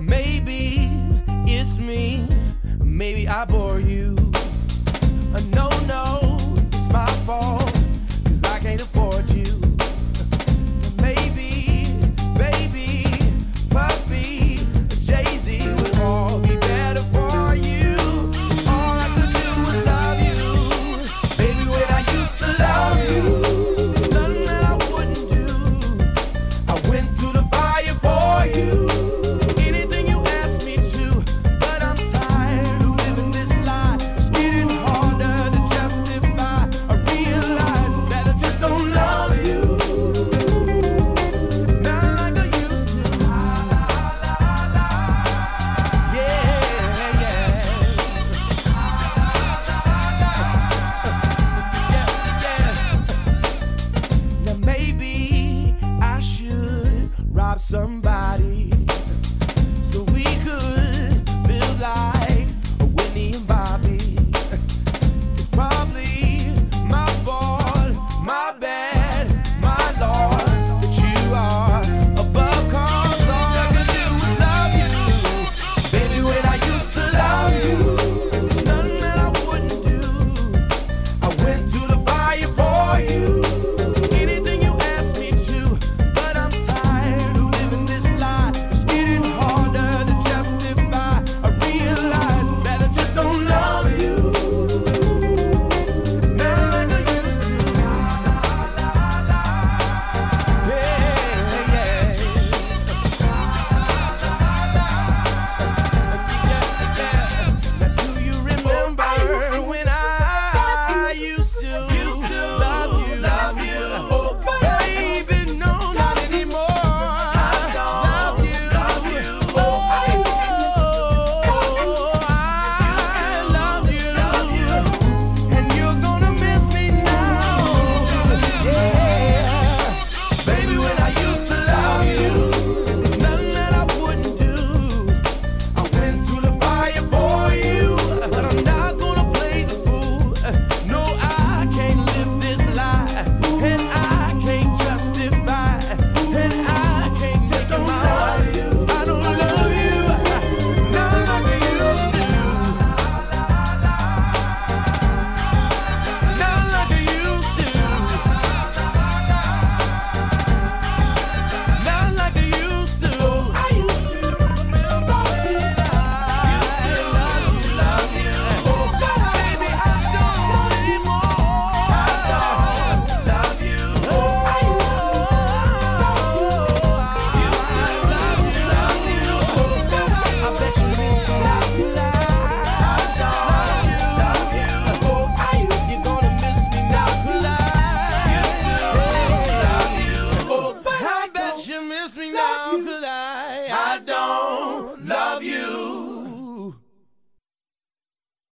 Maybe it's me, maybe I bore you. Uh, no, no, it's my fault. rob somebody so we could build life. you. love I